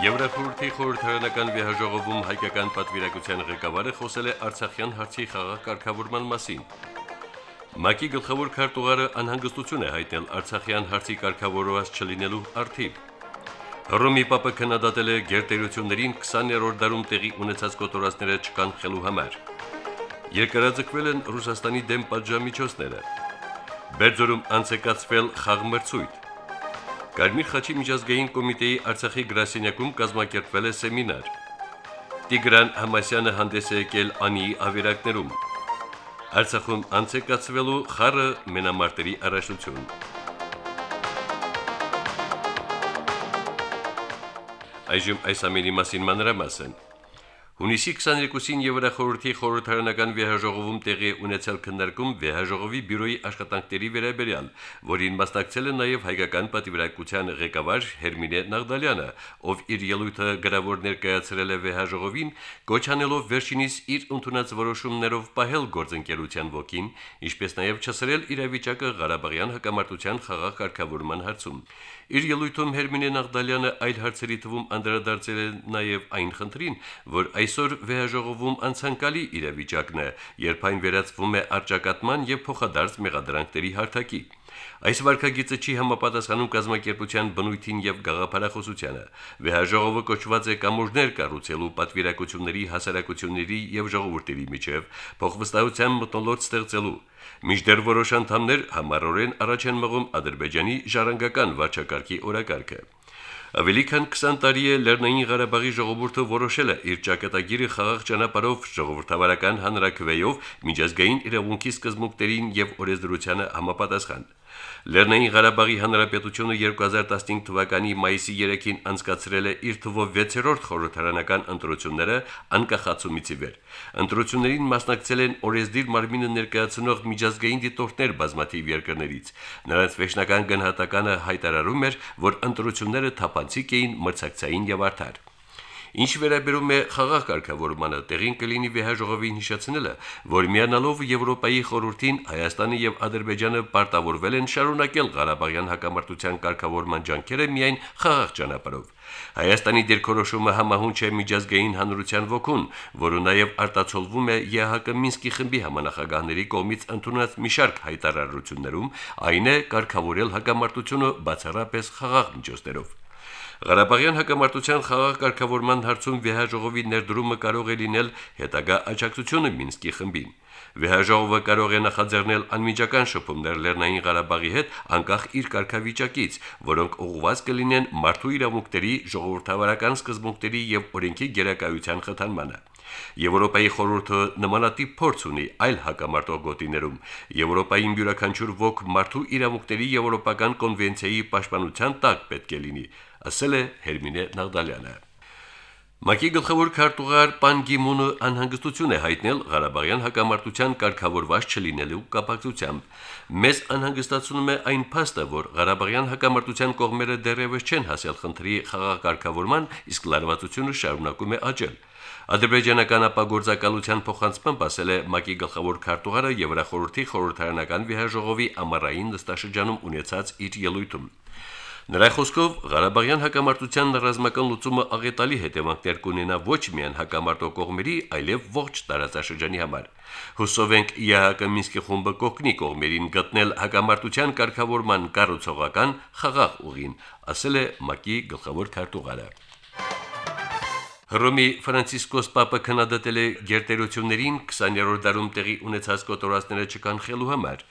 Եվրախորհրդի խորհրդարանական վեհաժողովում հայկական պատվիրակության ղեկավարը խոսել է Արցախյան հարցի խաղաղ կարգավորման մասին։ ՄԱԿ-ի գլխավոր քարտուղարը անհանգստություն է հայտնել Արցախյան հարցի կարգավորված չլինելու արդիվ։ Հռոմի Պապը քննադատել է գերտերություններին 20-րդ դարում տեղի ունեցած կոտորածները չկանխելու համար։ Երկարաձգվել են Ռուսաստանի դեմ պատժամիջոցները։ Բերձորում անցեկացվել խաղմրցույթ։ Կարմիր խաչի միջազգային կոմիտեի Արցախի գրասենյակում կազմակերպվել է սեմինար։ Տիգրան Համասյանը հանդես է եկել անի ավերակներում։ Արցախում անցեկացվելու խառը մենամարտերի առաջնություն։ Այժմ այս ամենի մասին մանրամասն։ Հունիսի 22-ին Եվրախորհրդի խորհրդարանական վեհաժողովում տեղի ունեցել քննարկում վեհաժողովի բյուրոյի աշխատանքների վերաբերյալ, որին մասնակցել է նաև հայկական պատվիրակության ղեկավար Հերմինե Նաղդալյանը, ով իր ելույթը գրավոր ներկայացրել է վեհաժողովին, կոչանելով վերջինիս իր ընդունած որոշումներով պահել գործընկերության ոգին, ինչպես նաև չսրել իրավիճակը Ղարաբաղյան հակամարտության խաղաղ կարգավորման հարցում։ Իր ելույթում Հերմինե Նաղդալյանը այլ հարցերի թվում անդրադարձել է նաև այն խնդրին, որ այսօր վեհաժողովում անցանկալի իրավիճակն է, երբ այն վերածվում է արճակատման եւ փոխադարձ մեղադրանքների հարթակի։ Այս վարկագիծը չի համապատասխանում կազմակերպության բնույթին եւ գաղափարախոսությանը։ Վեհաժողովը կոչված է կամուրջներ կառուցելու պատվիրակությունների, հասարակությունների եւ ժողովուրդների միջև փոխվստահության մտնոլորտ ստեղծելու։ Միջդեռ որոշ անդամներ համառորեն առաջ են մղում Ադրբեջանի ժառանգական վարչակարգի օրակարգը։ Ավելի քան 20 տարի է Լեռնային Ղարաբաղի ժողովուրդը որոշել է իր ճակատագիրը խաղաղ ճանապարհով ժողովրդավարական հանրակրվեյով միջազգային իրավունքի սկզբունքներին եւ օրենսդրությանը համապատասխան։ Լեռնային Ղարաբաղի Հանրապետությունը 2015 թվականի մայիսի 3-ին անցկացրել է իր թվով 6-րդ խորհրդարանական ընտրությունները անկախացումից ի վեր։ Ընտրություններին մասնակցել են օրենսդիր մարմինը ներկայացնող միջազգային դիտորդներ բազմաթիվ երկրներից։ Նրանց վերջնական գնահատականը հայտարարում էր, որ ընտրությունները թափանցիկ էին, մրցակցային եւ արդար։ Ինչ վերաբերում է խաղաղ կարգավորմանը, տեղին կլինի վեհաժողովին հիշեցնելը, որ միանալով Եվրոպայի խորհրդին Հայաստանը եւ Ադրբեջանը պարտավորվել են շարունակել Ղարաբաղյան հակամարտության կարգավորման ջանքերը միայն խաղաղ ճանապարհով։ Հայաստանի դիրքորոշումը համահունչ է միջազգային հանրության ոգուն, որը նաև արտացոլվում է ԵՀԿ Մինսկի խմբի համանախագահների կողմից ընդունած մի շարք հայտարարություններում, այն է կարգավորել հակամարտությունը բացառապես խաղաղ միջոցներով։ Ղարաբաղյան հակամարտության խաղաղ կարգավորման հարցում վեհաժողովի ներդրումը կարող է լինել հետագա աջակցությունը Մինսկի խմբին։ Վեհաժողովը կարող է նախաձեռնել անմիջական շփումներ Լեռնային Ղարաբաղի հետ անկախ իր կարգավիճակից, որոնք ուղղված կլինեն մարդու իրավունքների, ժողովրդավարական սկզբունքների եւ օրենքի գերակայության խթանմանը։ Եվրոպայի խորհուրդը նմանատիպ փորձ ունի այլ հակամարտող գոտիներում։ Եվրոպային յուրաքանչյուր ոգ մարդու իրավունքների եվրոպական կոնվենցիայի պաշտպանության տակ պետք է լինի, ասել է Հերմինե Նաղդալյանը։ ՄԱԿ-ի գլխավոր քարտուղար Պան Գիմունը անհանգստություն է հայտնել Ղարաբաղյան հակամարտության կարգավորված չլինելու կապակցությամբ։ Մեզ անհանգստացնում է այն փաստը, որ Ղարաբաղյան հակամարտության կողմերը դեռևս չեն հասել խնդրի խաղաղ կարգավորման, իսկ լարվածությունը շարունակում է աճել։ Ադրբեջանական ապագործակալության փոխանցմամբ ասել է ՄԱԿ-ի գլխավոր քարտուղարը Եվրախորհրդի խորհրդարանական վեհաժողովի ամառային նստաշրջանում ունեցած իր ելույթում։ Նրա խոսքով Ղարաբաղյան հակամարտության ռազմական լուծումը աղետալի հետևանքներ կունենա ոչ միայն հակամարտող կողմերի, այլև ողջ տարածաշրջանի համար։ Հուսով ենք ԵՀԿ Մինսկի խումբը կողնի կողմերին գտնել հակամարտության կարգավորման կառուցողական խաղաղ ուղին, ասել է ՄԱԿ-ի գլխավոր քարտուղարը։ Հռոմի Ֆրանցիսկոս Պապը քննադատել է գերտերություններին 20-րդ դարում տեղի ունեցած կոտորածները չկանխելու համար։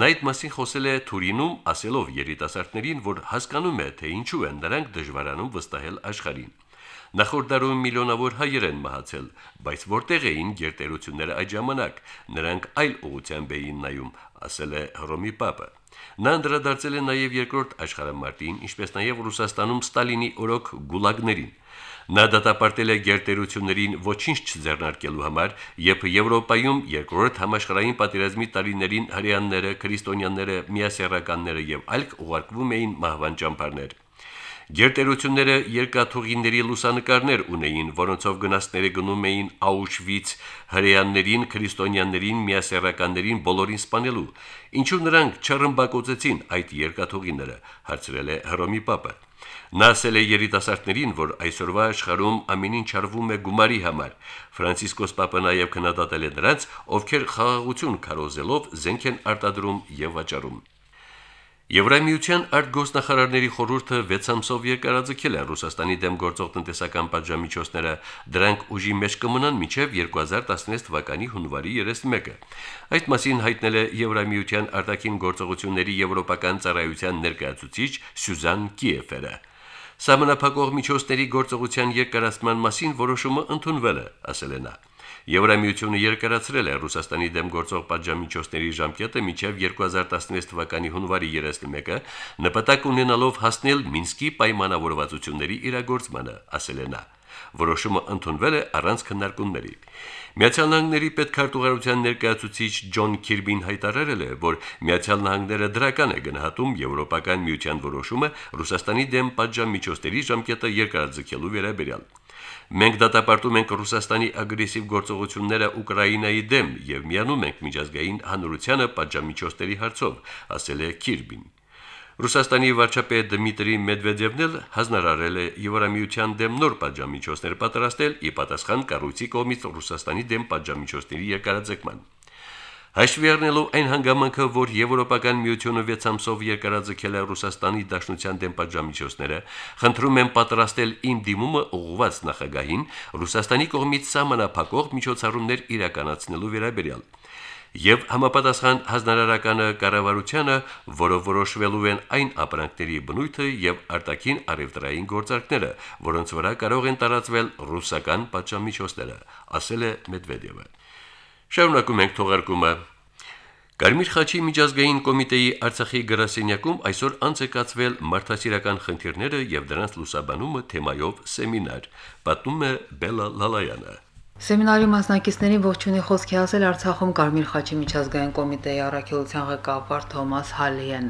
Նա այդ մասին խոսել է Թուրինում, ասելով երիտասարդներին, որ հասկանում է, թե ինչու են նրանք դժվարանում վստահել աշխարհին։ Նախորդ դարում միլիոնավոր հայեր են մահացել, բայց որտեղ էին գերտերությունները այդ ժամանակ։ Նրանք այլ ուղությամբ էին նայում, ասել է Հռոմի Պապը։ Նա անդրադարձել է նաև երկրորդ աշխարհամարտին, ինչպես նաև Ռուսաստանում Ստալինի օրոք գուլագներին։ Նա դատապարտել է գերտերություններին ոչինչ չձեռնարկելու համար, երբ Եվրոպայում երկրորդ համաշխարհային պատերազմի տարիներին հрьяանները, քրիստոնյաները, միասեռականները եւ այլք ուղարկվում էին մահվան ճամբարներ։ Գերտերությունները երկաթուղիների լուսանկարներ ունեին, որոնցով գնացները գնում էին Աուշվից հրեաներին, քրիստոնյաներին, միասեռականներին բոլորին սպանելու։ Ինչու նրանք չռմբակոծեցին այդ երկաթուղիները, հարցրել է Հռոմի Պապը։ Նա ասել է երիտասարդներին, որ այսօրվա աշխարհում ամեն ինչ արվում է գումարի համար։ Ֆրանցիսկոս Պապը նաև քննադատել է նրանց, ովքեր խաղաղություն քարոզելով զենք են արտադրում եւ վաճառում։ Եվրամիության արտգոսնախարարների խորհուրդը 6 ամսով երկարաձգել է Ռուսաստանի դեմ գործող տնտեսական պատժամիջոցները, դրանք ուժի մեջ կմնան մինչև 2016 թվականի հունվարի 31-ը։ Այդ մասին հայտնել է Եվրամիության արտաքին գործողությունների եվրոպական ծառայության ներկայացուցիչ Սյուզան Կիեֆերը։ Սահմանափակող միջոցների գործողության երկարացման մասին որոշումը ընդունվել է, ասել է նա։ Եվրամիությունը երկարացրել է Ռուսաստանի դեմ գործող պատժամիջոցների ժամկետը մինչև 2016 թվականի հունվարի 31-ը, նպատակ ունենալով հասնել Մինսկի պայմանավորվածությունների իրագործմանը, ասել է նա։ Որոշումը ընդունվել է առանց քննարկումների։ Միացյալ Նահանգների պետքարտուղարության ներկայացուցիչ Ջոն Քիրբին հայտարարել է, որ Միացյալ Նահանգները դրական է գնահատում Եվրոպական միության որոշումը Ռուսաստանի դեմ պատժամիջոցների ժամկետը երկարաձգելու վերաբերյալ։ Մենք դատապարտում ենք Ռուսաստանի ագրեսիվ գործողությունները Ուկրաինայի դեմ եւ միանում ենք միջազգային հանրությանը պատժամիջոցների հարցով, ասել է Քիրբին։ Ռուսաստանի վարչապետ Դմիտրի Մեդվեդևն էլ հանրարարել է Եվրամիության դեմ նոր պատժամիջոցներ պատրաստել՝ ի պատասխան կառույցի կողմից Ռուսաստանի դեմ պատժամիջոցների երկարաձգման։ Հաշվի առնելով այն հանգամանքը, որ Եվրոպական միությունը 6 ամսով երկարաձգել է Ռուսաստանի Դաշնության դեմ պատժամիջոցները, խնդրում եմ պատրաստել իմ դիմումը ուղղված նախագահին Ռուսաստանի կողմից սահմանափակող միջոցառումներ իրականացնելու վերաբերյալ եւ համապատասխան հանրարարականը կառավարությանը, որը որոշվելու են այն ապրանքների բնույթը եւ արտաքին արևտրային գործարքները, որոնց վրա կարող են տարածվել ռուսական պատժամիջոցները, ասել է Մեդվեդևը։ Շարունակում ենք թողարկումը։ Կարմիր խաչի միջազգային կոմիտեի Արցախի գրասենյակում այսօր անցեկացվել մարդասիրական խնդիրները եւ դրանց լուսաբանումը թեմայով սեմինար։ Պատմում է Բելա Լալայանը։ Սեմինարի մասնակիցներին ողջունի խոսքի ասել Արցախում Կարմիր խաչի միջազգային կոմիտեի առաքելության ղեկավար Թոմաս Հալիեն։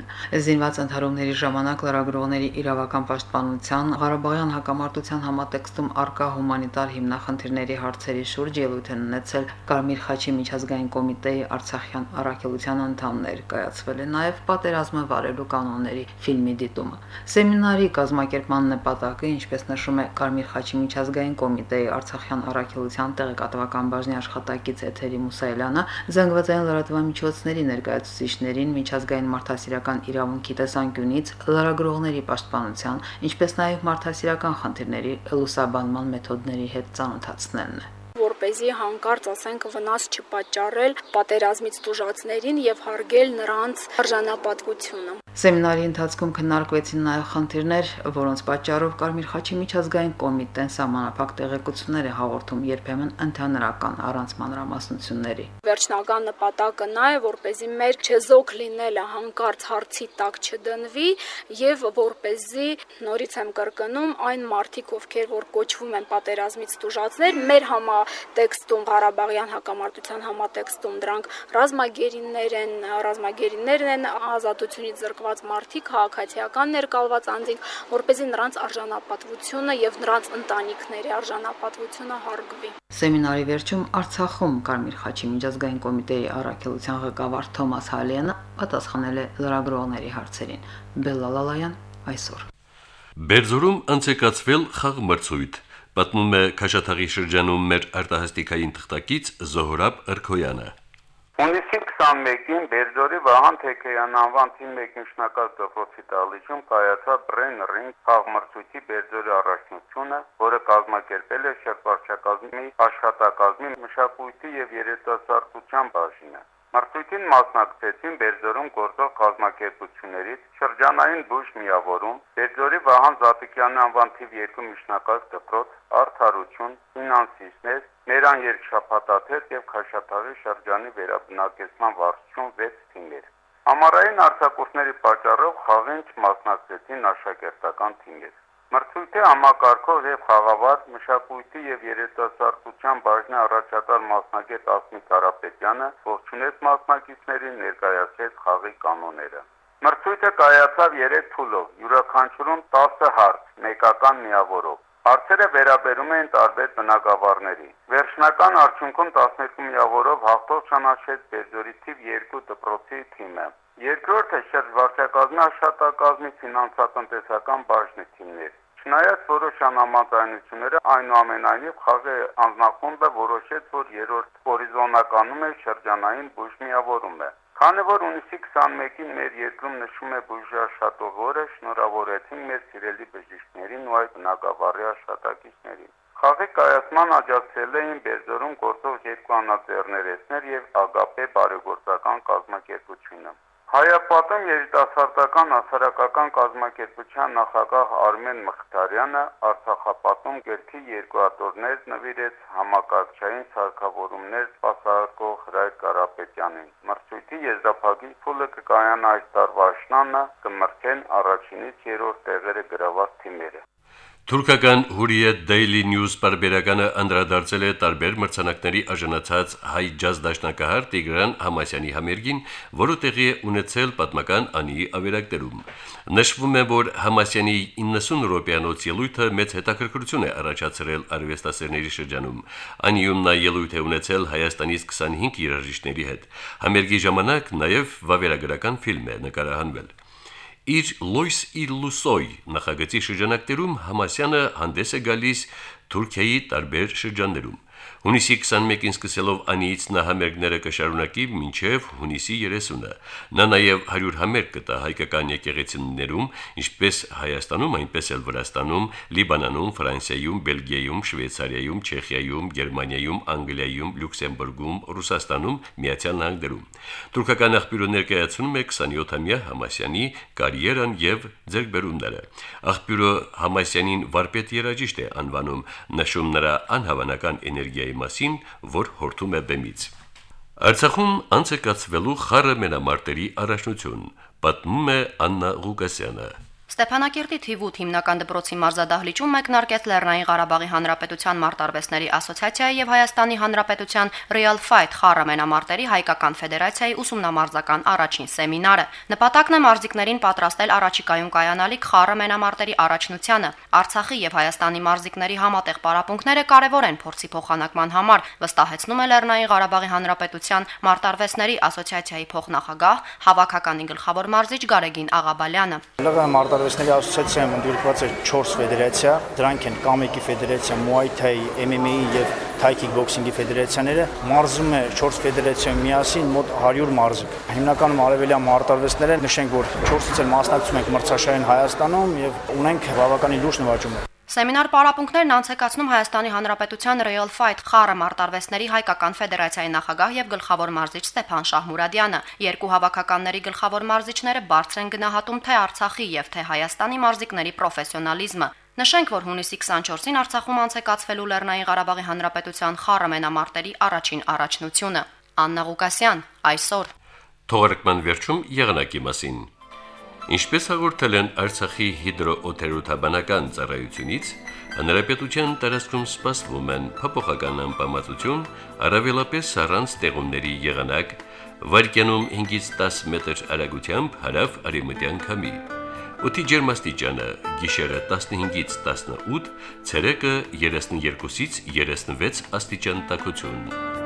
Զինված ընդհարումների ժամանակ լրագրողների իրավական պաշտպանության Ղարաբաղյան հակամարտության համատեքստում արկա հումանիտար հիմնախնդիրների հարցերի շուրջ ելույթ են ունեցել Կարմիր խաչի միջազգային կոմիտեի Արցախյան առաքելության անդամներ, կայացվել է նաև պատերազմը վարելու կանոնների ֆիլմի դիտումը։ Սեմինարի կազմակերպման նպատակը, ինչպես նշում է Կարմիր խաչի միջազգային կոմիտեի Արցախյան առաքելության տեղեկատվական բաժնի աշխատակից Էթերի Մուսայելյանը զանգվածային լրատվամիջոցների ներկայացուցիչներին միջազգային մարդասիրական իրավունքի տեսանկյունից լրագրողների պաշտպանության, ինչպես նաև մարդասիրական խնդիրների լուսաբանման մեթոդների հետ ծանոթացնելն է որ เป զի հանկարծ ասենք վնաս չպատճառել պատերազմից դժուժացներին եւ հարգել նրանց արժանապատվությունը։ Սեմինարի ընթացքում քննարկվեցին նաև խնդիրներ, որոնց պատճառով Կարմիր խաչի միջազգային կոմիտեն սահմանափակ տեղեկություններ է հաղորդում երբեմն ընդհանրական առանց մանրամասնությունների։ Վերջնական նպատակը նա է, որպեսզի մեր չեզոք լինելը հանկարծ հարցի տակ չդնվի եւ որպեսզի նորից եմ կրկնում այն մարտիկ, ովքեր որ կոչվում են պատերազմից դժուժացներ, մեր համատեքստում Ղարաբաղյան հակամարտության համատեքստում դրանք ռազմագերիներ են, ռազմագերիներն են ազատությունից զրկված մարդիկ, քաղաքացիական ներկալված անձինք, որ เป զի նրանց արժանապատվությունը եւ նրանց ընտանիքների արժանապատվությունը հարգվի։ Սեմինարի վերջում Արցախում Կարմիր խաչի միջազգային կոմիտեի առաքելության ղեկավար Թոմաս Հալյանը պատասխանել է լրագրողների հարցերին։ Բելլալալայան այսօր։ Բերձորում անցեկացվել խաղմրցույթ պատմում է Քաշաթաղի շրջանում մեր արտահասթիկային թղթակից Զոհրաբ Արքոյանը։ Հունիսի 21-ին Բերձորի Վահան Թեքեյան անվան թիմ 1 նշնակալ դպրոցի տալիչում կայացավ Brain Ring խաղմրցույթի Բերձորի առաջնությունը, որը կազմակերպել է շրջակազմի աշխատակազմի մշակույթի եւ երիտասարդության բաժինը։ Մրցույթին մասնակցեցին Բերձորում գործող կազմակերպություններից շրջանային բուժ միավորում, Բերձորի Վահան Զատիկյանի անվան թիվ 2 միջնակալ դպրոց, Արթարություն, Ֆինանսիստներ, Ներան երկշապատաթեթ եւ Խաշաթաղի շրջանի վերաբնակեցման վարչություն 6 թիմեր։ Համարային արձակուրդների պատճառով խաղին չմասնակցեցին աշակերտական թիմեր։ Մրցույթի համակարգող եւ խաղավար մշակույթի եւ երիտասարդության բաժնի առաջատար մասնագետ Ասմիկ Կարապետյանը ողջունեց մասնակիցներին ներկայացրեց խաղի կանոնները։ Մրցույթը կայացավ 3 փուլով, յուրաքանչյուրում 10 հարց, մեկական միավորով։ Հարցերը վերաբերում են տարբեր բնակավարների։ Վերջնական արդյունքում 12 միավորով հաղթող ճանաչեց Բերձորի թիվ 2 դպրոցի թիմը։ Երկրորդը շրջվարչակազմի աշխատակազմի ֆինանսատնտեսական բաժնի թիմն էր։ Չնայած որոշ անհամաձայնությունները, այնուամենայնիվ խաղի անձնախումբը որոշեց, որ երրորդ հորիզոնականում է շրջանային բուժ միավորումը։ Քանի որ ունիսի 21-ին մեր երկրում նշում է բուժի աշխատող օրը, շնորհավորեցին մեր սիրելի բժիշկներին ու այդ բնակավարի աշխատակիցներին։ Խաղի կայացման աջակցել էին Բերձորում գործող երկու անաձեռներեցներ եւ ԱԳՊ բարեգործական կազմակերպությունը։ Հայապատում երիտասարդական հասարակական կազմակերպության նախագահ Արմեն Մխիթարյանը Արցախապատում գերքի երկու աթորներ նվիրեց համակարգչային սարքավորումներ սպասարկող Հրայր Կարապետյանին։ Մրցույթի եզրափակիչ փուլը կկայանա այս տարվա աշնանը, կմրցեն առաջինից երրորդ տեղերը գրաված թիմերը։ Թուրքական Hurriyet Daily News բարբերականը անդրադարձել է տարբեր մրցանակների արժանացած հայ ջազ դաշնակահար Տիգրան Համասյանի համերգին, որը տեղի է ունեցել պատմական անի ավերակներում։ Նշվում է, որ Համասյանի 90 րոպեանոց ելույթը մեծ հետաքրքրություն է առաջացրել արվեստասերների շրջանում։ Անիում նա ելույթ է ունեցել Հայաստանից 25 երաժիշտների հետ։ Համերգի ժամանակ նաև վավերագրական ֆիլմ է նկարահանվել։ Իր Լոյս Իլլուսոյ նախագծի շրջանակներում Համասյանը հանդես է գալիս Թուրքիայի տարբեր շրջաններում։ Հունիսի 21-ին սկսելով անիից նա համերգները կշարունակի մինչև հունիսի 30-ը։ Նա նաև 100 համերգ կտա հայկական եկեղեցիներում, ինչպես Հայաստանում, այնպես էլ Վրաստանում, Լիբանանում, Ֆրանսիայում, Բելգիայում, Շվեյցարիայում, Չեխիայում, Գերմանիայում, Անգլիայում, Լյուքսեմբուրգում, Ռուսաստանում, Միացյալ Նահանգներում։ Թուրքական աղբյուրը ներկայացնում է 27-ամյա Համասյանի կարիերան եւ ձեռքբերումները։ Աղբյուրը Համասյանին վարպետ երաժիշտ է անվանում, նշում նրա անհավանական էներգիայի մասին, որ հորթում է բեմից։ Արցախում անցեկացվելու խառը մենամարտերի առաջնություն, պատմում է Աննա Ղուկասյանը։ Ստեփանակերտի թիվ 8 հիմնական դպրոցի մարզադահլիճում մեկնարկեց Լեռնային Ղարաբաղի Հանրապետության մարտարվեստների ասոցիացիայի եւ Հայաստանի Հանրապետության Real Fight խառամենամարտերի հայկական ֆեդերացիայի ուսումնամարզական առաջին սեմինարը։ Նպատակն է մարզիկներին պատրաստել առաջիկայում կայանալիք խառամենամարտերի առաջնությանը։ Արցախի եւ Հայաստանի մարզիկների համատեղ պարապմունքները կարևոր են փորձի փոխանակման համար, վստահեցնում է Լեռնային Ղարաբաղի Հանրապետության մարտարվեստների ասոցիացիայի փոխնախագահ հավաքականի գլխավոր մարզիչ Գարեգին Աղաբալյանը։ Լեռնային Մարտարվեստների ասոցիացիայում ընդգրկված է 4 ֆեդերացիա, դրանք են Կամեկի ֆեդերացիա, Muay Thai, MMA-ի եւ Thai Kickboxing-ի ֆեդերացիաները։ Մարզում է 4 ֆեդերացիայում միասին մոտ 100 մարզիկ։ Հիմնականում արևելյան մարտարվեստները նշենք, որ 4-ից էլ մասնակցում ենք մրցաշարին Հայաստանում եւ ունենք բավականին լուրջ նվաճում։ Սեմինար պարապմունքներն անցեկացնում Հայաստանի Հանրապետության Real Fight խառը մարտարվեստների հայկական ֆեդերացիայի նախագահ եւ գլխավոր մարզիչ Ստեփան Շահմուրադյանը։ Երկու հավաքականների գլխավոր մարզիչները բարձր են գնահատում թե Արցախի եւ թե Հայաստանի մարզիկների պրոֆեսիոնալիզմը։ Նշենք, որ հունիսի 24-ին Արցախում անցեկացվելու Լեռնային Ղարաբաղի Հանրապետության խառը մենամարտերի առաջին առաջնությունը։ Աննա Ղուկասյան այսօր Թողարկման վերջում եղանակի մասին։ Ինչպես հաղորդել են Արցախի հիդրոօթերոթաբանական ծառայությունից, հնարապետության տարածքում սպասվում են փոփոխական անբավարարություն, առավելապես առանց տեղումների եղանակ, վարկյանում 5-ից 10 մետր արագությամբ հարավ արևմտյան քամի։ Օդի ջերմաստիճանը՝ գիշերը 15-ից 18, ցերեկը 32-ից 36 աստիճան տաքություն։